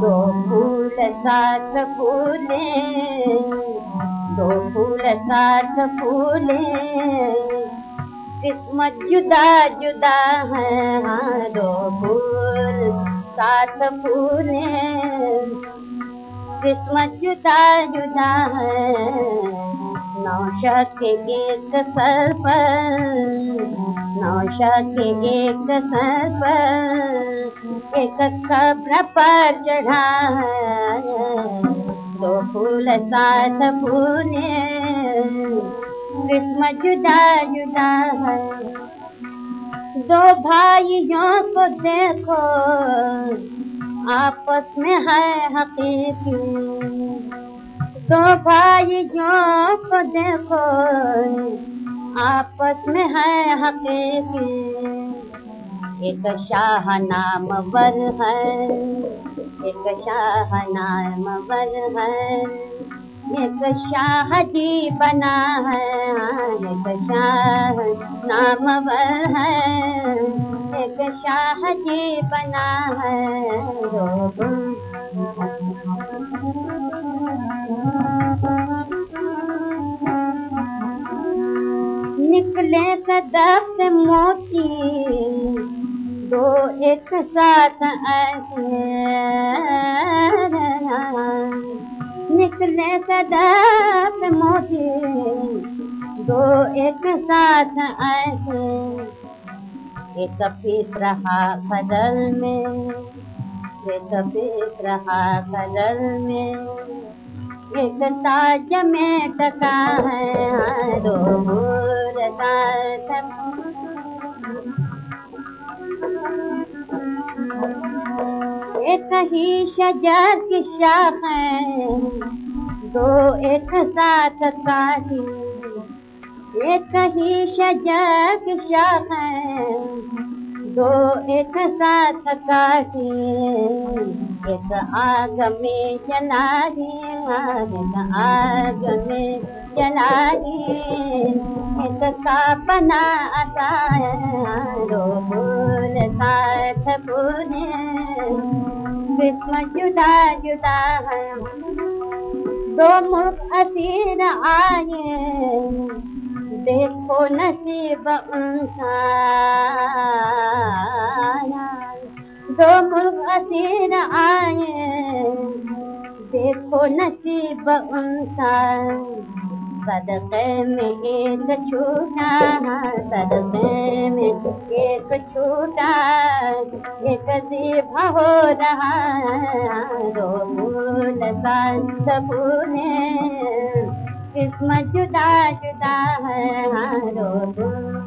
दो फूल साथ फूले दो फूल साथ फूले किस्मत जुदा जुदा है हाँ दो फूल साथ फूले किस्मत जुदा जुदा है नौशा के एक सर पर। नौशा के एक सर एक कब्र पर चढ़ा है दो फूल साथ फूले किस्मत जुदा जुदा है। दो भाइयों को देखो, आपस में है हकीकी। दो भाइयों को देखो आपस में है हकीकी। एक शाह नाम वर है, एक शाह नाम वर है। एक शाह जी बना है, एक शाह नाम वर है। एक शाह जी बना है निकले सदफ से मोती, दो एक साथ निकले सदफ मोती, दो एक साथ ऐसे एक पीस रहा खदल में, एक पीस रहा खदल में। एक ताज में टका है दो भूल एक ही शजर की शाख है, दो एक साथ काटी एक ही शजर की शाख है दो एक साथ काटी, एक आग में जला एक आग में जला एक का बना आता दो फूल साथ फूले किस्म जुदा जुदा है, दो मुख असीर आए। देखो नसीब उनका दो मुल्क असीर आए, देखो नसीब उनका सदक़े में एक छूटा, सदक़े में एक छूटा। एक दीवा हो रहा दो फूल संत फूले किस्मत जुदा जुदा है हाँ फूल